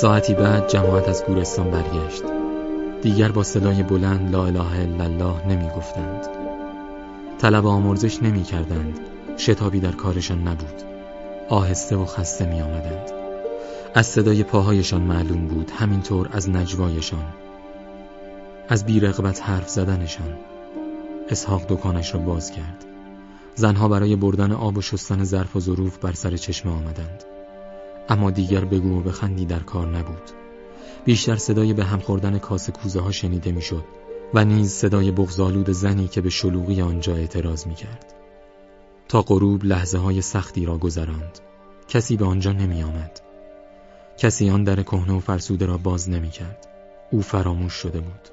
ساعتی بعد جماعت از گورستان برگشت. دیگر با صدای بلند لا اله الا الله نمی گفتند طلب آمرزش نمی کردند شتابی در کارشان نبود. آهسته و خسته می آمدند از صدای پاهایشان معلوم بود همینطور از نجوایشان. از بیرغبت حرف زدنشان. اسحاق دکانش را باز کرد. زنها برای بردن آب و شستن ظرف و ظروف بر سر چشمه آمدند. اما دیگر بگو و بخندی در کار نبود بیشتر صدای به هم خوردن کاسه کوزه ها شنیده می‌شد و نیز صدای بغزالود زنی که به شلوغی آنجا اعتراض می کرد. تا غروب لحظه های سختی را گذراند کسی به آنجا نمی آمد. کسی آن در کهنه و فرسوده را باز نمی کرد. او فراموش شده بود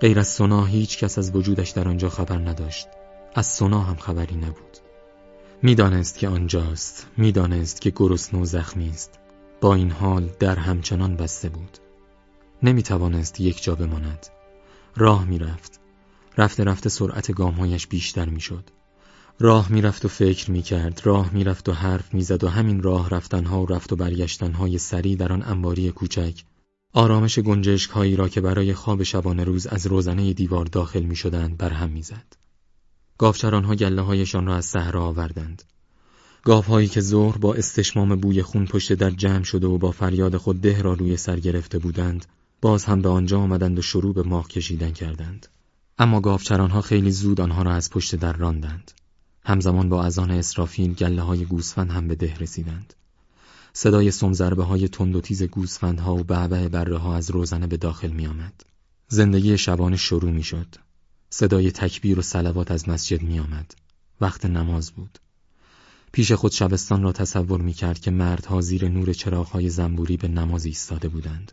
غیر از سنا هیچ کس از وجودش در آنجا خبر نداشت از سنا هم خبری نبود می‌دانست که آنجاست می‌دانست که گرسنه و زخمی است با این حال در همچنان بسته بود. نمی توانست یک جا بماند. راه می‌رفت. رفته رفته سرعت گامهایش بیشتر می‌شد. راه می‌رفت و فکر می‌کرد راه می‌رفت و حرف می‌زد و همین راه رفتنها و رفت و برگشتنهای سری در آن انباری کوچک. آرامش گنجشک هایی را که برای خواب شبانه روز از روزنه دیوار داخل می شدند برهم می‌زد. ها گله هایشان را از صحرا آوردند. هایی که ظهر با استشمام بوی خون پشت در جمع شده و با فریاد خود ده را روی سر گرفته بودند، باز هم به آنجا آمدند و شروع به ماه کشیدن کردند. اما ها خیلی زود آنها را از پشت در راندند. همزمان با اذان اسرافیل گله های گوسفند هم به ده رسیدند. صدای سمزربه های تند و تیز گوسفندها و بعبع بره ها از روزنه به داخل می آمد. زندگی شبانه شروع می شد. صدای تکبیر و سلوات از مسجد می آمد. وقت نماز بود. پیش خود شبستان را تصور می کرد که مردها زیر نور چراغهای زنبوری به نماز ایستاده بودند.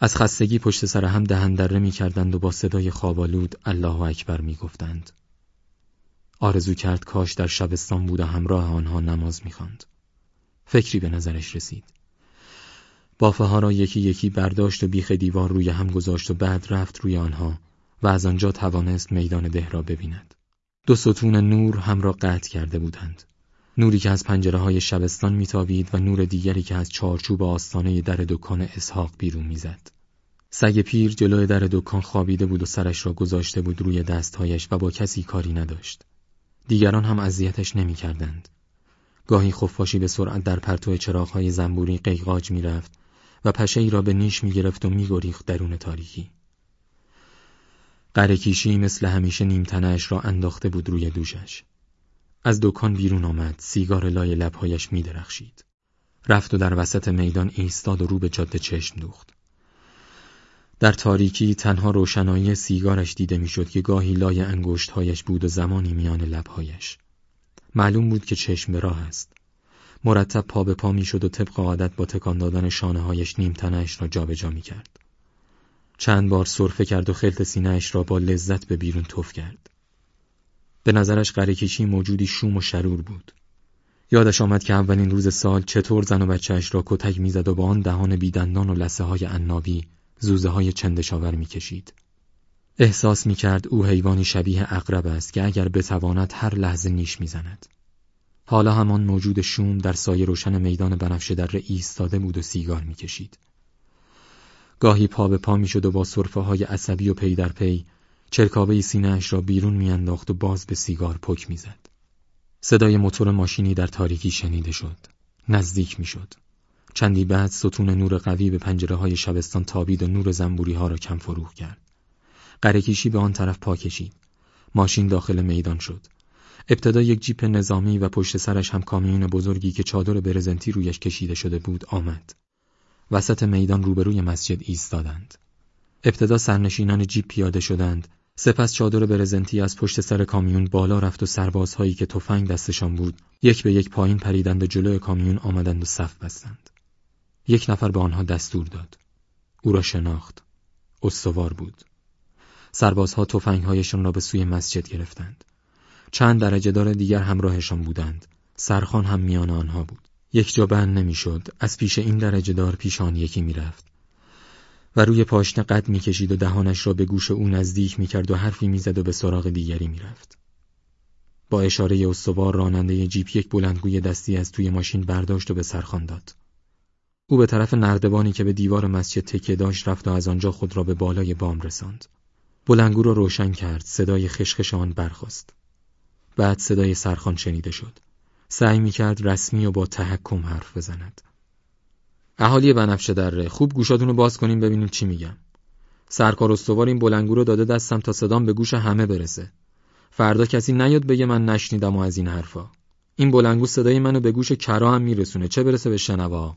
از خستگی پشت سر هم دهندره می کردند و با صدای خوابالود الله اکبر می گفتند. آرزو کرد کاش در شبستان بود و همراه آنها نماز می فکری به نظرش رسید. بافه ها را یکی یکی برداشت و بیخ دیوار روی هم گذاشت و بعد رفت روی آنها و از آنجا توانست میدان ده را ببیند. دو ستون نور هم را قطع کرده بودند. نوری که از پنجره های شبستان میتابید و نور دیگری که از چارچوب آستانه در دکان اسحاق بیرون می‌زد. سگ پیر جلوی در دکان خوابیده بود و سرش را گذاشته بود روی دستهایش و با کسی کاری نداشت. دیگران هم اذیتش نمی‌کردند. گاهی خفاشی به سرعت در پرتو چراغهای زنبوری قیقاج می‌رفت و پشه ای را به نیش می‌گرفت و میگریخت درون تاریکی. قرکیشی مثل همیشه نیمتنهش را انداخته بود روی دوشش. از دکان بیرون آمد، سیگار لای لبهایش میدرخشید. رفت و در وسط میدان ایستاد و رو به جاده چشم دوخت. در تاریکی تنها روشنایی سیگارش دیده می‌شد که گاهی لای انگشتهایش بود و زمانی میان لبهایش. معلوم بود که چشم به راه است. مرتب پا به پا می‌شد و طبق عادت با تکان دادن شانه هایش نیم تنهش را جابجا می کرد. چند بار سرفه کرد و خلط سینهش را با لذت به بیرون تف کرد. به نظرش قرکیشی موجودی شوم و شرور بود. یادش آمد که اولین روز سال چطور زن و بچهش را کتک می‌زد و با آن دهان بیدندان و لسه های عنابی زوزه های چندشاور می‌کشید. احساس می کرد او حیوانی شبیه عقرب است که اگر بتواند هر لحظه نیش می‌زند. حالا همان موجود شوم در سایه روشن میدان بنفشه در ایستاده بود و سیگار می‌کشید. گاهی پا به پا می‌شد و با سرفه های عصبی و پی در پی چرکابه سینه‌اش را بیرون میانداخت و باز به سیگار پک می‌زد. صدای موتور ماشینی در تاریکی شنیده شد. نزدیک می‌شد. چندی بعد ستون نور قوی به پنجره های شبستان تابید و نور زنبوری ها را کم فروغ کرد. قرکیشی به آن طرف پا کشید. ماشین داخل میدان شد. ابتدا یک جیپ نظامی و پشت سرش هم کامیون بزرگی که چادر برزنتی رویش کشیده شده بود آمد. وسط میدان روبروی مسجد ایستادند. ابتدا سرنشینان جیپ پیاده شدند. سپس چادر برزنتی از پشت سر کامیون بالا رفت و سربازهایی که تفنگ دستشان بود یک به یک پایین پریدند و جلوی کامیون آمدند و صف بستند. یک نفر به آنها دستور داد. او را شناخت. استوار بود. سربازها تفنگهایشان را به سوی مسجد گرفتند. چند درجه دار دیگر همراهشان بودند. سرخان هم میان آنها بود. یک جا بند نمی‌شد. از پیش این درجه دار پیش آن یکی می‌رفت. و روی پاشنه قد می‌کشید و دهانش را به گوش او نزدیک می‌کرد و حرفی می‌زد و به سراغ دیگری می‌رفت. با اشاره استوار راننده جیپ یک بلندگوی دستی از توی ماشین برداشت و به سرخان داد. او به طرف نردبانی که به دیوار مسجد تکیه داشت رفت و از آنجا خود را به بالای بام رساند. بلنگو را روشن کرد، صدای خشخش آن برخاست. بعد صدای سرخان شنیده شد. سعی می کرد رسمی و با تحکم حرف بزند. اهالی بنفشه دره خوب گوشاتون رو باز کنیم ببینیم چی میگم. سرکار استوار این بلنگو رو داده دستم تا صدام به گوش همه برسه. فردا کسی نیاد بگه من نشنیدم و از این حرفا. این بلنگو صدای منو به گوش کرا هم میرسونه چه برسه به شنوا.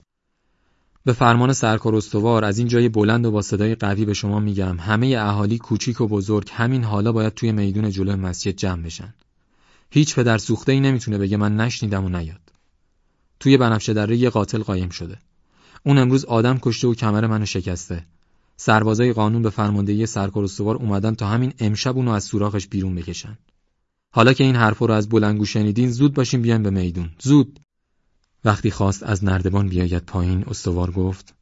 به فرمان سرکار استوار از این جای بلند و با صدای قوی به شما میگم همه اهالی کوچیک و بزرگ همین حالا باید توی میدون جلو مسجد جمع بشن. هیچ پدر سوخته ای نمی‌تونه بگه من نشنیدم و نیاد. توی بنفشه دره یه قاتل قایم شده. اون امروز آدم کشته و کمر منو شکسته. سربازای قانون به فرماندهی سرکار استوار اومدن تا همین امشب اونو از سوراخش بیرون بکشن. حالا که این حرفا رو از بلنگو شنیدین زود باشین بیان به میدون. زود. وقتی خواست از نردبان بیاید پایین استوار گفت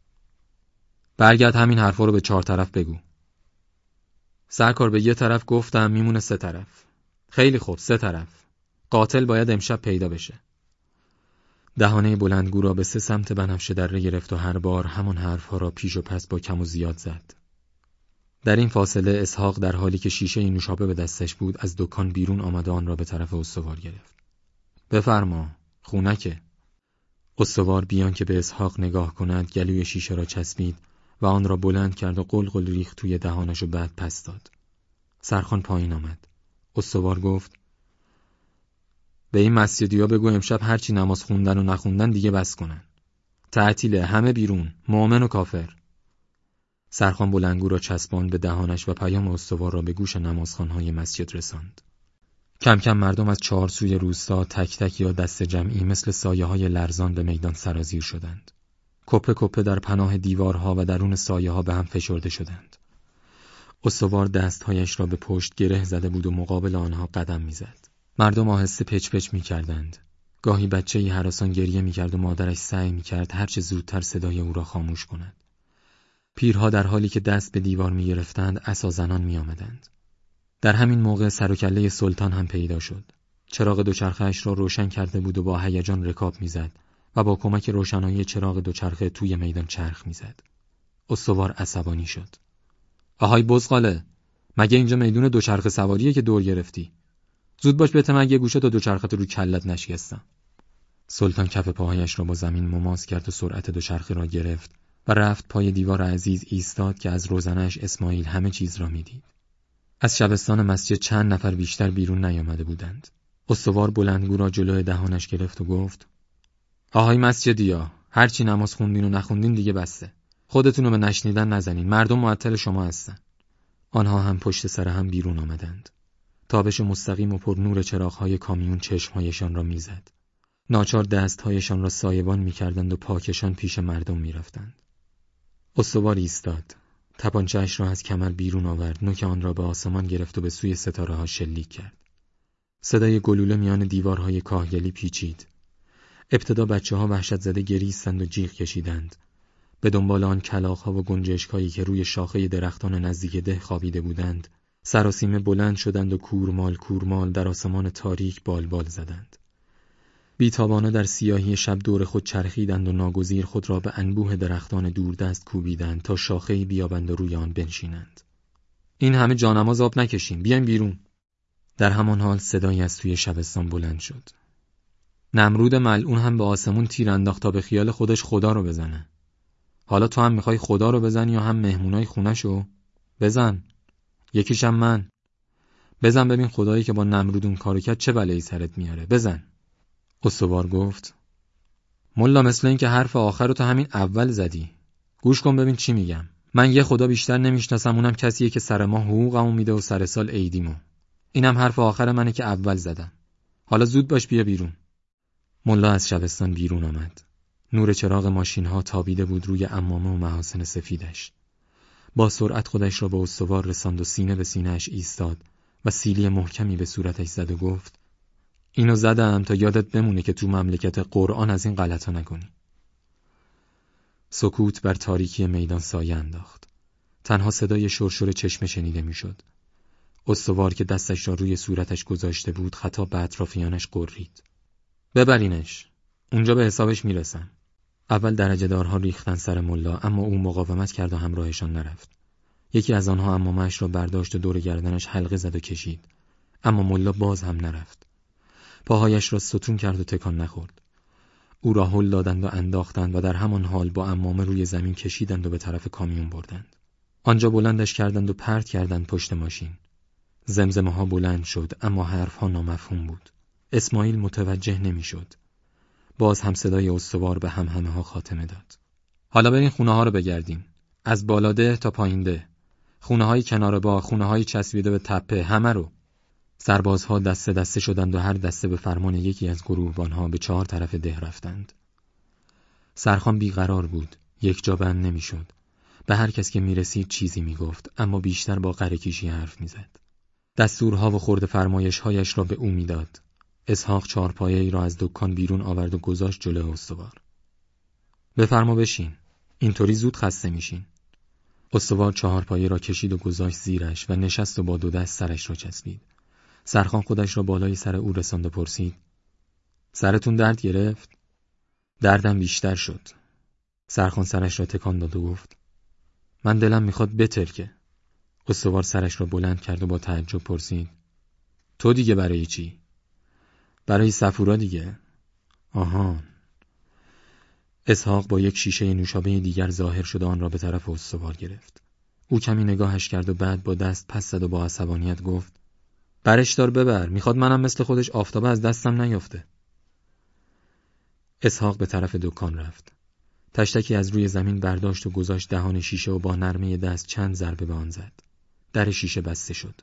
برگرد همین حرفا رو به چهار طرف بگو. سرکار به یه طرف گفتم میمونه سه طرف. خیلی خوب سه طرف. قاتل باید امشب پیدا بشه. دهانه بلندگو را به سه سمت بنفشه دره گرفت و هر بار همان حرفها را پیش و پس با کم و زیاد زد. در این فاصله اسحاق در حالی که شیشه نوشابه به دستش بود از دکان بیرون آمد آن را به طرف استوار گرفت. بفرما، خونکه. استوار بیان که به اسحاق نگاه کند گلوی شیشه را چسبید و آن را بلند کرد و قلقل ریخت توی دهانش و بعد پس داد. سرخان پایین آمد. استوار گفت به این مسجدیا بگو امشب هرچی نماز خوندن و نخوندن دیگه بس کنن. تعطیله همه بیرون مؤمن و کافر. سرخان بلنگو را چسباند به دهانش و پیام استوار را به گوش نمازخانهای مسجد رساند. کم کم مردم از چهار سوی روستا تک تک یا دست جمعی مثل سایه های لرزان به میدان سرازیر شدند. کپه کپه در پناه دیوارها و درون سایه ها به هم فشرده شدند. استوار دستهایش را به پشت گره زده بود و مقابل آنها قدم می‌زد. مردم آهسته پچ پچ می کردند. گاهی بچه ای حراسان گریه می کرد و مادرش سعی می کرد هرچه زودتر صدای او را خاموش کند. پیرها در حالی که دست به دیوار می گرفتند اسا زنان می آمدند. در همین موقع سر و کله سلطان هم پیدا شد. چراغ دوچرخهاش را روشن کرده بود و با هیجان رکاب می‌زد و با کمک روشنایی چراغ دوچرخه توی میدان چرخ می‌زد. استوار عصبانی شد. آهای بزغاله مگه اینجا میدون دوچرخه سواریه که دور گرفتی؟ زود باش بته من یه گوشه تا دوچرخت رو کلت نشکستم. سلطان کف پاهایش را با زمین مماس کرد و سرعت دوچرخه را گرفت و رفت پای دیوار عزیز ایستاد که از روزنش اسماعیل همه چیز را می‌دید. از شبستان مسجد چند نفر بیشتر بیرون نیامده بودند. استوار بلندگو را جلوی دهانش گرفت و گفت آهای مسجدیا هرچی نماز خوندین و نخوندین دیگه بسته. خودتون رو به نشنیدن نزنین. مردم معطل شما هستن. آنها هم پشت سر هم بیرون آمدند. تابش مستقیم و پر نور چراغهای کامیون چشمهایشان را می‌زد. ناچار دستهایشان را سایبان می‌کردند و پاکشان پیش مردم می‌رفتند. استوار ایستاد. تپانچهاش را از کمر بیرون آورد نوک آن را به آسمان گرفت و به سوی ستاره ها شلیک کرد. صدای گلوله میان دیوارهای کاهگلی پیچید. ابتدا بچه ها وحشت زده گریستند و جیغ کشیدند. به دنبال آن کلاغها و گنجشکایی که روی شاخه درختان نزدیک ده خوابیده بودند سراسیمه بلند شدند و کورمال کورمال در آسمان تاریک بالبال زدند. بیتابانه در سیاهی شب دور خود چرخیدند و ناگزیر خود را به انبوه درختان دوردست کوبیدند تا شاخه بیابند و روی آن بنشینند. این همه جانماز آب نکشیم بیایم بیرون. در همان حال صدایی از توی شبستان بلند شد. نمرود ملعون هم به آسمون تیر انداخت تا به خیال خودش خدا رو بزنه. حالا تو هم می‌خوای خدا رو بزنی یا هم مهمونای خونشو؟ بزن. یکیشم من. بزن ببین خدایی که با نمرود اون کارو کرد چه بلایی سرت میاره. بزن. استوار گفت. ملا مثل این که حرف آخر رو تا همین اول زدی. گوش کن ببین چی میگم. من یه خدا بیشتر نمی‌شناسم اونم کسیه که سر ما حقوقمو میده و سر سال عیدیمو. اینم حرف آخر منه که اول زدم. حالا زود باش بیا بیرون. ملا از شبستان بیرون آمد. نور چراغ ماشین ها تابیده بود روی امامه و محاسن سفیدش. با سرعت خودش را به استوار رساند و سینه به سینهش ایستاد و سیلی محکمی به صورتش زد و گفت اینو زدم تا یادت بمونه که تو مملکت قرآن از این غلطا نکنی. سکوت بر تاریکی میدان سایه انداخت. تنها صدای شرشور چشمه شنیده می‌شد. استوار که دستش را روی صورتش گذاشته بود خطا به اطرافیانش قرید. ببرینش. اونجا به حسابش می‌رسم. اول درجه دارها ریختن سر ملا اما او مقاومت کرد و همراهشان نرفت. یکی از آنها امامش را برداشت و دور گردنش حلقه زد و کشید. اما ملا باز هم نرفت. پاهایش را ستون کرد و تکان نخورد. او را هل دادند و انداختند و در همان حال با امامه روی زمین کشیدند و به طرف کامیون بردند. آنجا بلندش کردند و پرت کردند پشت ماشین. زمزمه ها بلند شد اما حرف ها نامفهوم بود. اسماعیل متوجه نمی‌شد. باز هم صدای استوار به هم همه ها خاتمه داد. حالا برین خونه ها رو بگردیم. از بالاده تا پایینده. خونه های کنار با خونه های چسبیده به تپه همه رو. سربازها دسته دسته شدند و هر دسته به فرمان یکی از گروهبانها به چهار طرف ده رفتند. سرخان بیقرار بود. یک جا بند نمی‌شد. به هر کس که می‌رسید چیزی می‌گفت اما بیشتر با قرکیشی حرف می‌زد. دستورها و خورد فرمایشهایش را به او می‌داد. اسحاق چارپایه ای را از دکان بیرون آورد و گذاشت جلو استوار. بفرما بشین. اینطوری زود خسته میشین. استوار چهارپایه را کشید و گذاشت زیرش و نشست و با دو دست سرش را چسبید. سرخان خودش را بالای سر او رساند و پرسید. سرتون درد گرفت؟ دردم بیشتر شد. سرخان سرش را تکان داد و گفت. من دلم می‌خواد بترکه. استوار سرش را بلند کرد و با تعجب پرسید. تو دیگه برای چی؟ برای سفورا دیگه. آهان اسحاق با یک شیشه نوشابه دیگر ظاهر شده آن را به طرف استوار گرفت. او کمی نگاهش کرد و بعد با دست پس زد و با عصبانیت گفت برش دار ببر می‌خواد منم مثل خودش آفتابه از دستم نیافته. اسحاق به طرف دکان رفت. تشتکی از روی زمین برداشت و گذاشت دهان شیشه و با نرمه دست چند ضربه به آن زد. در شیشه بسته شد.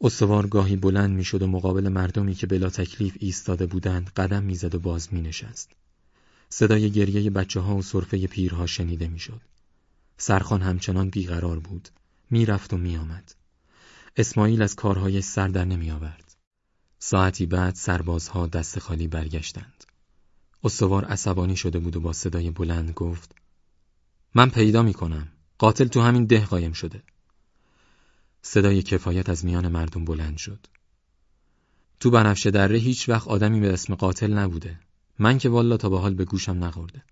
استوار گاهی بلند می‌شد و مقابل مردمی که بلا تکلیف ایستاده بودند قدم می‌زد و باز می نشست. صدای گریه بچه ها و صرفه پیرها شنیده می‌شد. سرخان همچنان بیقرار بود. می‌رفت و میآمد. اسماعیل از کارهای سر در نمی آورد. ساعتی بعد سربازها دست خالی برگشتند. استوار عصبانی شده بود و با صدای بلند گفت من پیدا می کنم. قاتل تو همین ده قایم شده. صدای کفایت از میان مردم بلند شد. تو بنفشه دره هیچ وقت آدمی به اسم قاتل نبوده. من که والا تا به حال به گوشم نخورده.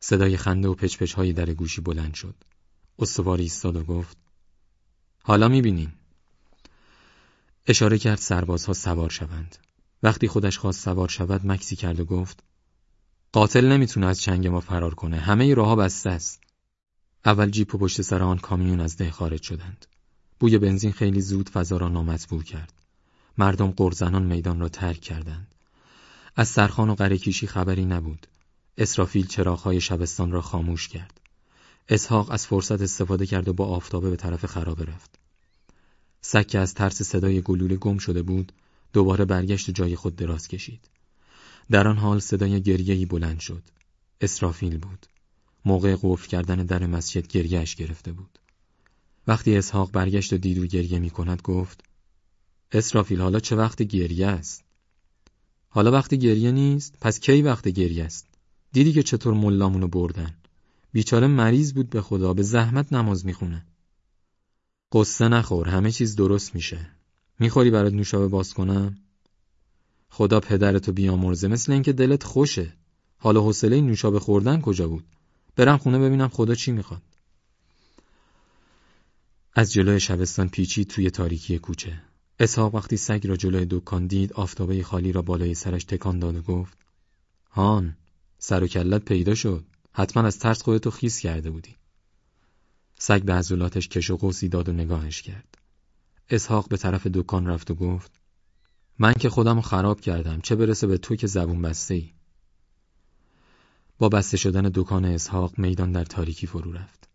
صدای خنده و پچپچ های در گوشی بلند شد. استواری ایستاد و گفت حالا می‌بینین. اشاره کرد سربازها سوار شوند. وقتی خودش خواست سوار شود مکسی کرد و گفت قاتل نمی‌تونه از چنگ ما فرار کنه. همه راه بسته است. اول جیپ و پشت سر آن کامیون از ده خارج شدند. بوی بنزین خیلی زود فضا را نامطبوع کرد. مردم قرزنان میدان را ترک کردند. از سرخان و قرکیشی خبری نبود. اسرافیل چراغهای شبستان را خاموش کرد. اسحاق از فرصت استفاده کرد و با آفتابه به طرف خرابه رفت. سکه از ترس صدای گلوله گم شده بود، دوباره برگشت جای خود دراز کشید. در آن حال صدای گریهی بلند شد. اسرافیل بود. موقع قفل کردن در مسجد گریهش گرفته بود. وقتی اسحاق برگشت و دیدو گریه می کند گفت اسرافیل حالا چه وقت گریه است؟ حالا وقت گریه نیست؟ پس کی وقت گریه است؟ دیدی که چطور ملامونو بردن؟ بیچاره مریض بود به خدا به زحمت نماز می‌خونه. قصه نخور همه چیز درست میشه. می‌خوری برات نوشابه باز کنم؟ خدا پدرتو بیامرزه مثل اینکه دلت خوشه. حالا حوصله نوشابه خوردن کجا بود؟ برم خونه ببینم خدا چی می‌خواد. از جلوی شبستان پیچید توی تاریکی کوچه. اسحاق وقتی سگ را جلوی دکان دید آفتابه خالی را بالای سرش تکان داد و گفت هان سر و کلت پیدا شد. حتما از ترس خودتو خیس کرده بودی. سگ به عضلاتش کش و قوسی داد و نگاهش کرد. اسحاق به طرف دکان رفت و گفت من که خودم خراب کردم. چه برسه به تو که زبون بسته ای با بسته شدن دکان اسحاق میدان در تاریکی فرو رفت.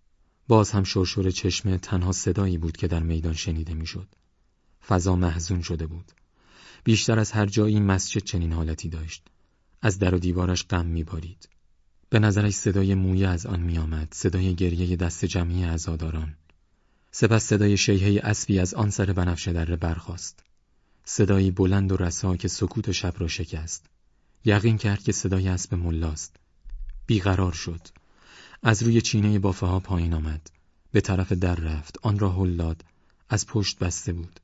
باز هم شرشور چشمه تنها صدایی بود که در میدان شنیده می‌شد. فضا محزون شده بود. بیشتر از هر جایی مسجد چنین حالتی داشت. از در و دیوارش غم میبارید. به نظرش صدای مویه از آن میآمد، صدای گریه دست جمعی عزاداران. سپس صدای شیهه اسبی از آن سر بنفشه دره برخاست. صدایی بلند و رسا که سکوت شب را شکست. یقین کرد که صدای اسب ملاست. بیقرار شد. از روی چینه بافه ها پایین آمد. به طرف در رفت. آن را هل داد. از پشت بسته بود.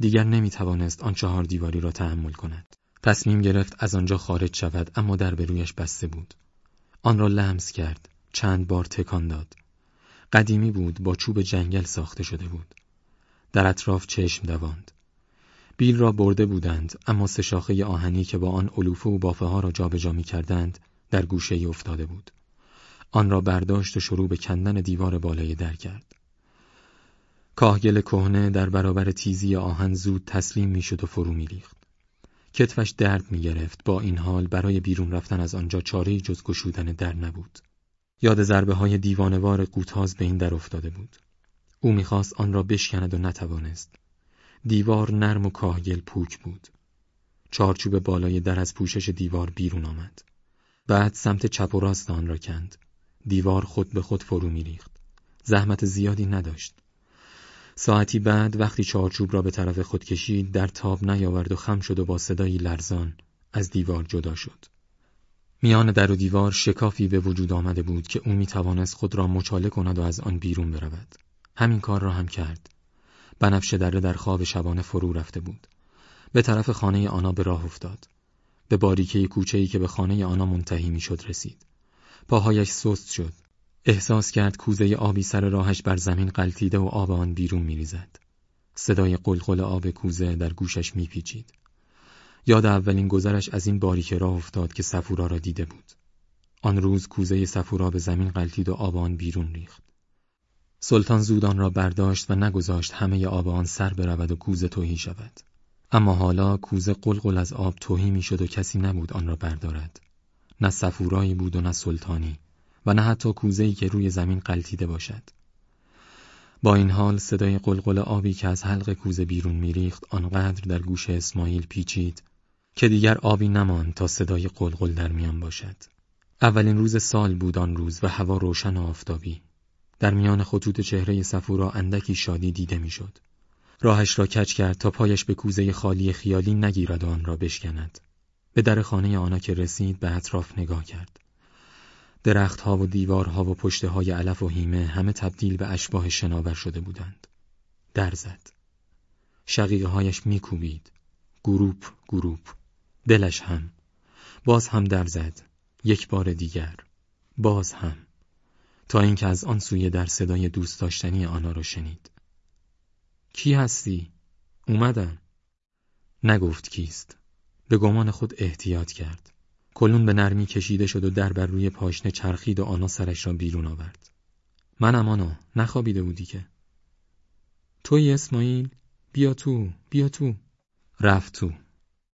دیگر نمی توانست آن چهار دیواری را تحمل کند. تصمیم گرفت از آنجا خارج شود اما در به رویش بسته بود. آن را لمس کرد چند بار تکان داد قدیمی بود با چوب جنگل ساخته شده بود در اطراف چشم دواند بیل را برده بودند اما سه شاخه آهنی که با آن علوفه و بافه ها را جابجا می کردند در گوشه ای افتاده بود آن را برداشت و شروع به کندن دیوار بالای در کرد کاهگل کهنه در برابر تیزی آهن زود تسلیم می‌شد و فرو میریخت. کتفش درد می گرفت با این حال برای بیرون رفتن از آنجا چاره جز گشودن در نبود. یاد ضربه های دیوانوار قوتاز به این در افتاده بود. او می‌خواست آن را بشکند و نتوانست. دیوار نرم و کاهگل پوک بود. چارچوب بالای در از پوشش دیوار بیرون آمد. بعد سمت چپ و راست آن را کند. دیوار خود به خود فرو میریخت. زحمت زیادی نداشت. ساعتی بعد وقتی چارچوب را به طرف خود کشید در تاب نیاورد و خم شد و با صدایی لرزان از دیوار جدا شد. میان در و دیوار شکافی به وجود آمده بود که او می توانست خود را مچاله کند و از آن بیرون برود. همین کار را هم کرد. بنفشه دره در خواب شبانه فرو رفته بود. به طرف خانه آنا به راه افتاد. به باریکه کوچه‌ای که به خانه آنا منتهی می‌شد رسید. پاهایش سست شد. احساس کرد کوزه آبی سر راهش بر زمین قلتیده و آب آن بیرون میریزد. صدای قلقل آب کوزه در گوشش میپیچید. یاد اولین گذرش از این باریکه راه افتاد که سفورا را دیده بود. آن روز کوزه سفورا به زمین قلتید و آب آن بیرون ریخت. سلطان زود آن را برداشت و نگذاشت همه آب آن سر برود و کوزه توهی شود. اما حالا کوزه قلقل از آب توهی می‌شد و کسی نبود آن را بردارد. نه سفورایی بود و نه سلطانی. و نه حتی کوزه‌ای که روی زمین قلتیده باشد. با این حال صدای قلقل آبی که از حلق کوزه بیرون میریخت آنقدر در گوش اسماعیل پیچید که دیگر آبی نماند تا صدای قلقل در میان باشد. اولین روز سال بود آن روز و هوا روشن و آفتابی. در میان خطوط چهره صفورا اندکی شادی دیده می‌شد. راهش را کچ کرد تا پایش به کوزه خالی خیالی نگیرد و آن را بشکند. به در خانه آنها که رسید به اطراف نگاه کرد. درختها و دیوارها و پشته های علف و هیمه همه تبدیل به اشباه شناور شده بودند. در زد. شقیقه هایش میکوبید. گروپ گروپ. دلش هم. باز هم در زد. یک بار دیگر. باز هم. تا اینکه از آن سوی در صدای دوست داشتنی آنها را شنید. کی هستی؟ اومدم. نگفت کیست. به گمان خود احتیاط کرد. کلون به نرمی کشیده شد و در بر روی پاشنه چرخید و آنا سرش را بیرون آورد. منم آنا نخوابیده بودی که. توی اسماعیل بیا تو بیا تو. رفت تو.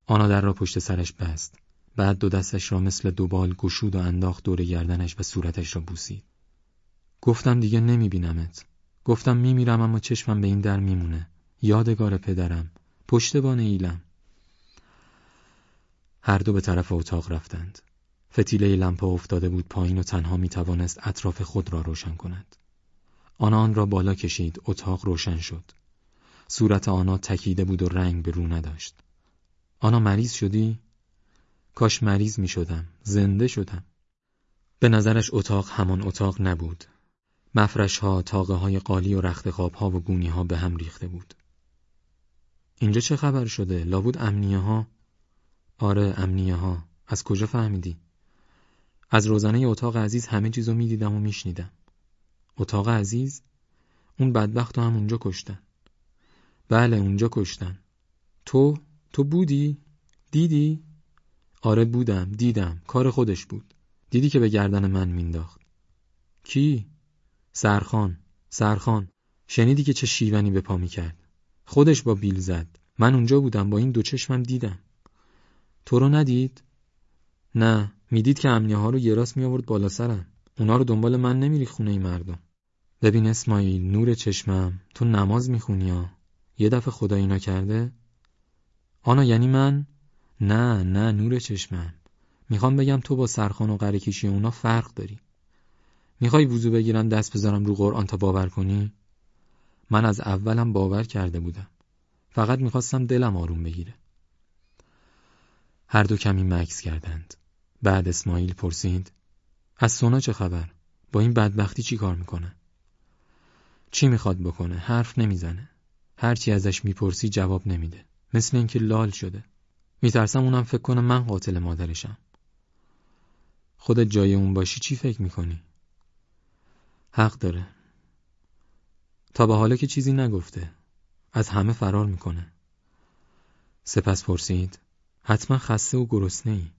آنا در را پشت سرش بست. بعد دو دستش را مثل دوبال گشود و انداخت دور گردنش و صورتش را بوسید. گفتم دیگه نمیبینمت. گفتم میمیرم اما چشمم به این در میمونه. یادگار پدرم. پشتبان ایلم. هر دو به طرف اتاق رفتند. فتیله لمپا افتاده بود پایین و تنها می توانست اطراف خود را روشن کند. آن آن را بالا کشید، اتاق روشن شد. صورت آنها تکیده بود و رنگ به رو نداشت. آنا مریض شدی؟ کاش مریض می شدم. زنده شدم. به نظرش اتاق همان اتاق نبود. مفرش ها، تاقه های قالی و رخت خواب ها و گونی ها به هم ریخته بود. اینجا چه خبر شده؟ لابود امنیه ها آره امنیه ها از کجا فهمیدی؟ از روزنه اتاق عزیز همه چیزو می‌دیدم و میشنیدم اتاق عزیز؟ اون بدبخت هم اونجا کشتن بله اونجا کشتن تو؟ تو بودی؟ دیدی؟ آره بودم دیدم کار خودش بود دیدی که به گردن من مینداخت کی؟ سرخان سرخان شنیدی که چه شیونی به پا می‌کرد خودش با بیل زد من اونجا بودم با این دو چشمم دیدم تو رو ندید؟ نه می‌دید که امنیه ها رو یه راست می آورد بالا سرم. اونا رو دنبال من نمیری خونه این مردم. ببین اسماعیل نور چشمم تو نماز می‌خونی یا یه دفعه خدا اینا کرده؟ آنا یعنی من؟ نه نه نور چشمم. می‌خوام بگم تو با سرخان و قرکشی اونا فرق داری. می‌خوای وضو بگیرم دست بذارم رو قرآن تا باور کنی؟ من از اولم باور کرده بودم. فقط می‌خواستم دلم آروم بگیره. هر دو کمی مکس کردند. بعد اسماعیل پرسید از سونا چه خبر؟ با این بدبختی چی کار می‌کنه؟ چی می‌خواد بکنه؟ حرف نمی‌زنه. هرچی ازش می‌پرسی جواب نمیده. مثل اینکه لال شده. میترسم اونم فکر کنه من قاتل مادرشم. خودت جای اون باشی چی فکر می‌کنی؟ حق داره تا به حالا که چیزی نگفته از همه فرار می‌کنه سپس پرسید حتما خسته و گرسنه ای.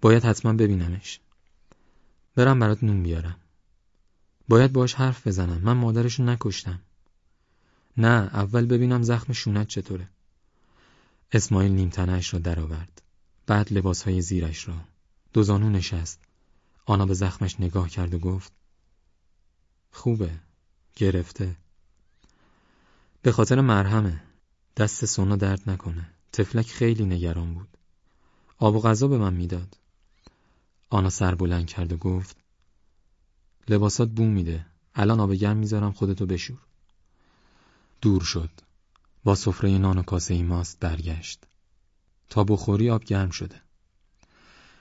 باید حتما ببینمش. برم برات نون بیارم. باید باش حرف بزنم. من مادرشو نکشتم. نه اول ببینم زخم شونت چطوره. اسماعیل نیمتنهش را درآورد. بعد لباسهای زیرش را. دوزانو نشست. آنا به زخمش نگاه کرد و گفت خوبه. گرفته. به خاطر مرهمه دست سونا درد نکنه. تفلک خیلی نگران بود. آب و غذا به من می‌داد. آنا سر بلند کرد و گفت لباسات بو میده. الان آب گرم می‌ذارم خودتو بشور. دور شد. با سفره نان و کاسه ای ماست برگشت. تا بخوری آب گرم شده.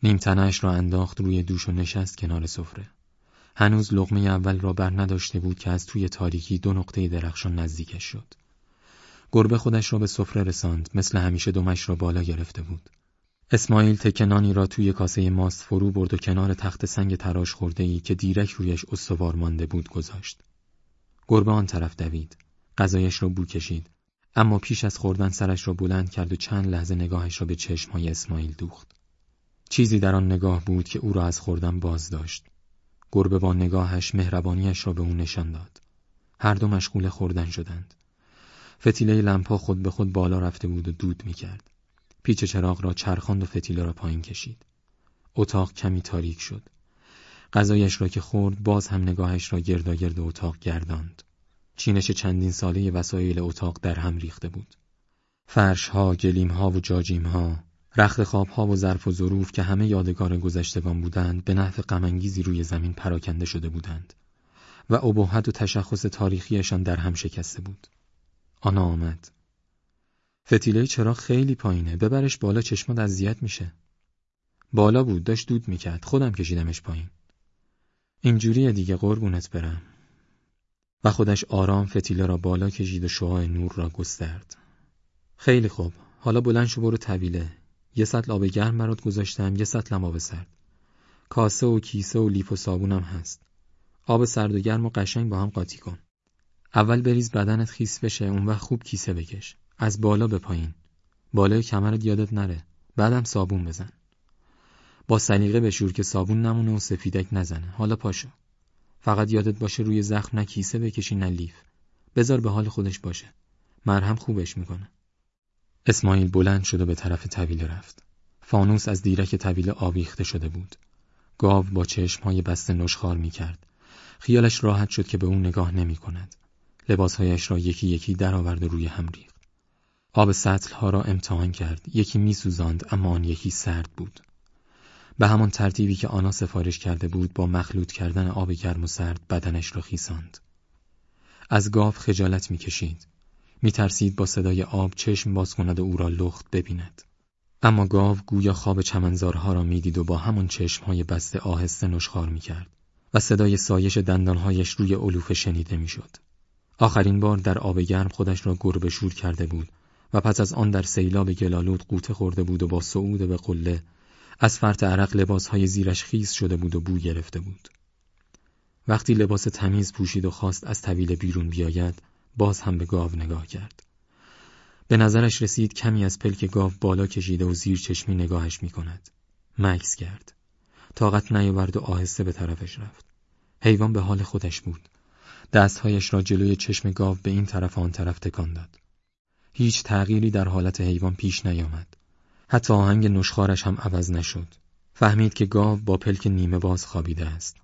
نیم تنهش را انداخت روی دوش و نشست کنار سفره. هنوز لغمه اول را بر نداشته بود که از توی تاریکی دو نقطه درخشان نزدیکش شد. گربه خودش را به سفره رساند مثل همیشه دمش را بالا گرفته بود اسماعیل تکنانی را توی کاسه ماست فرو برد و کنار تخت سنگ تراش خورده ای که دیرک رویش استوار مانده بود گذاشت. گربه آن طرف دوید. غذایش را بو کشید. اما پیش از خوردن سرش را بلند کرد و چند لحظه نگاهش را به چشمهای اسماعیل دوخت. چیزی در آن نگاه بود که او را از خوردن باز داشت. گربه با نگاهش مهربانیش را به او نشان داد. هر دو مشغول خوردن شدند. فتیله لمپا خود به خود بالا رفته بود و دود می کرد. پیچ چراغ را چرخاند و فتیله را پایین کشید. اتاق کمی تاریک شد. غذایش را که خورد باز هم نگاهش را گرداگرد اتاق گرداند. چینش چندین ساله وسایل اتاق در هم ریخته بود. فرش ها، گلیم ها و جاجیم ها، رخت خواب ها و ظرف و ظروف که همه یادگار گذشتگان بودند به نحو غمانگیزی روی زمین پراکنده شده بودند و ابهت و تشخص تاریخیشان در هم شکسته بود. آنا آمد. فتیله چراغ خیلی پایینه. ببرش بالا چشمات اذیت میشه. بالا بود داشت دود می‌کرد. خودم کشیدمش پایین. اینجوریه دیگه قربونت برم. و خودش آرام فتیله را بالا کشید و شعاع نور را گسترد. خیلی خوب. حالا بلند شو برو طویله. یه سطل آب گرم برات گذاشتم یه سطل آب سرد. کاسه و کیسه و لیف و صابونم هست. آب سرد و گرم و قشنگ با هم قاطی کن. اول بریز بدنت خیس بشه اون وقت خوب کیسه بکش. از بالا به پایین. بالای کمرت یادت نره. بعدم صابون بزن. با سلیقه بشور که صابون نمونه و سفیدک نزنه. حالا پاشو. فقط یادت باشه روی زخم نه کیسه بکشی نه لیف. بذار به حال خودش باشه. مرهم خوبش می‌کنه. اسماعیل بلند شد و به طرف طویله رفت. فانوس از دیرک طویله آویخته شده بود. گاو با چشمهای بسته نشخار می‌کرد. خیالش راحت شد که به اون نگاه نمی کند. لباسهایش را یکی یکی درآورد روی هم ریخت. آب سطل ها را امتحان کرد. یکی میسوزاند اما آن یکی سرد بود. به همان ترتیبی که آنا سفارش کرده بود با مخلوط کردن آب گرم و سرد بدنش را خیساند. از گاو خجالت می‌کشید. میترسید با صدای آب چشم باز کند و او را لخت ببیند. اما گاو گویا خواب چمنزارها را می‌دید و با همان چشمهای بسته آهسته نشخار می‌کرد و صدای سایش دندانهایش روی علوفه شنیده می‌شد. آخرین بار در آب گرم خودش را گربه شور کرده بود و پس از آن در سیلاب گلالود قوطه خورده بود و با صعود به قله از فرط عرق لباسهای زیرش خیز شده بود و بو گرفته بود. وقتی لباس تمیز پوشید و خواست از طویل بیرون بیاید باز هم به گاو نگاه کرد. به نظرش رسید کمی از پلک گاو بالا کشیده و زیر چشمی نگاهش می کند. مکس کرد. طاقت نیاورد و آهسته به طرفش رفت. حیوان به حال خودش بود. دستهایش را جلوی چشم گاو به این طرف آن طرف تکان داد. هیچ تغییری در حالت حیوان پیش نیامد. حتی آهنگ نشخارش هم عوض نشد. فهمید که گاو با پلک نیمه باز خوابیده است.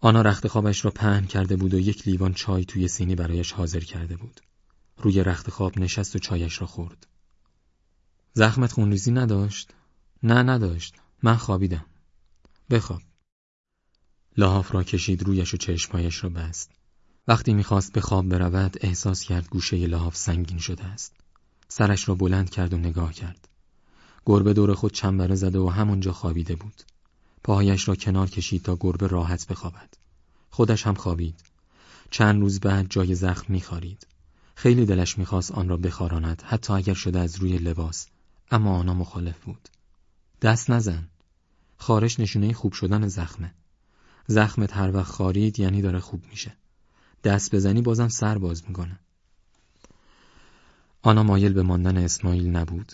آنا رخت خوابش را پهن کرده بود و یک لیوان چای توی سینی برایش حاضر کرده بود. روی رخت خواب نشست و چایش را خورد. زخمت خونریزی نداشت؟ نه نداشت. من خوابیدم. بخواب. لحاف را کشید رویش و چشمهایش را بست. وقتی می‌خواست به خواب برود احساس کرد گوشه لحاف سنگین شده است. سرش را بلند کرد و نگاه کرد. گربه دور خود چنبره زده و همونجا خوابیده بود. پاهایش را کنار کشید تا گربه راحت بخوابد. خودش هم خوابید. چند روز بعد جای زخم میخارید. خیلی دلش می‌خواست آن را بخاراند حتی اگر شده از روی لباس اما آنها مخالف بود. دست نزن. خارش نشونه خوب شدن زخمه زخمت هر وقت خارید یعنی داره خوب میشه دست بزنی بازم سر باز می‌کنه. آنا مایل به ماندن اسماعیل نبود.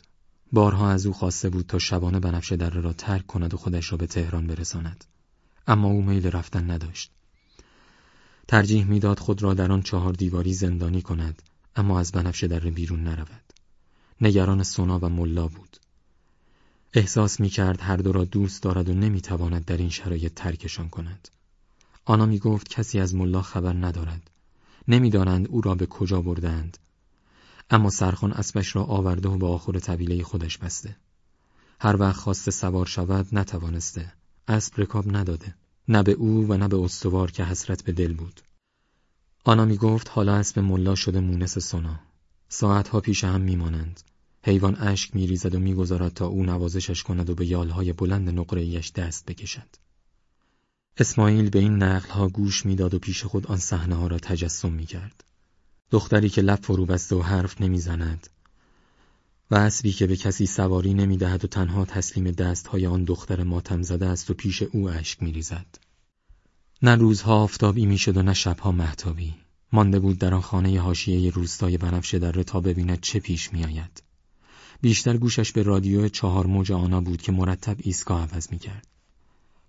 بارها از او خواسته بود تا شبانه بنفشه دره را ترک کند و خودش را به تهران برساند. اما او میل رفتن نداشت. ترجیح می‌داد خود را در آن چهار دیواری زندانی کند اما از بنفشه دره بیرون نرود. نگران سونا و ملا بود. احساس می کرد هر دو را دوست دارد و نمی‌تواند در این شرایط ترکشان کند. آنا می گفت کسی از ملا خبر ندارد. نمی‌دانند او را به کجا بردند. اما سرخان اسبش را آورده و به آخر طویله خودش بسته. هر وقت خواسته سوار شود نتوانسته. اسب رکاب نداده. نه به او و نه به استوار که حسرت به دل بود. آنا می گفت حالا اسب ملا شده مونس سنا ساعتها پیش هم میمانند. حیوان اشک میریزد و می‌گذارد تا او نوازشش کند و به یالهای بلند نقره‌ایش دست بکشد. اسماعیل به این نقلها گوش می‌داد و پیش خود آن صحنه ها را تجسم می‌کرد. دختری که لب فرو بسته و حرف نمی‌زند و اسبی که به کسی سواری نمی‌دهد و تنها تسلیم دستهای آن دختر ماتم زده است و پیش او اشک میریزد. نه روزها آفتابی می‌شد و نه شبها محتابی مانده بود در آن خانه حاشیه روستای بنفشه در تا ببیند چه پیش میآید. بیشتر گوشش به رادیو چهار موج آنا بود که مرتب ایستگاه عوض می‌کرد.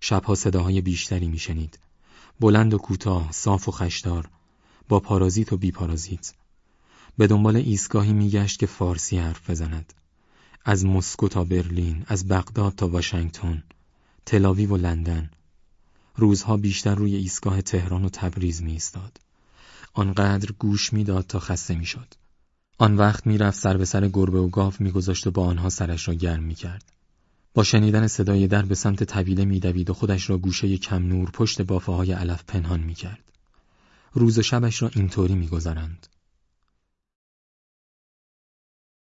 شبها صداهای بیشتری میشنید بلند و کوتاه صاف و خشدار با پارازیت و بی پارازیت به دنبال ایستگاهی میگشت که فارسی حرف بزند از مسکو تا برلین از بغداد تا واشنگتن تلاوی و لندن روزها بیشتر روی ایستگاه تهران و تبریز می ایستاد. آنقدر گوش می‌داد تا خسته می‌شد. آن وقت می‌رفت سر به سر گربه و گاو میگذاشت و با آنها سرش را گرم می‌کرد. با شنیدن صدای در به سمت طویله میدوید و خودش را گوشه کم نور پشت بافه های علف پنهان می‌کرد. روز و شبش را اینطوری میگذرند.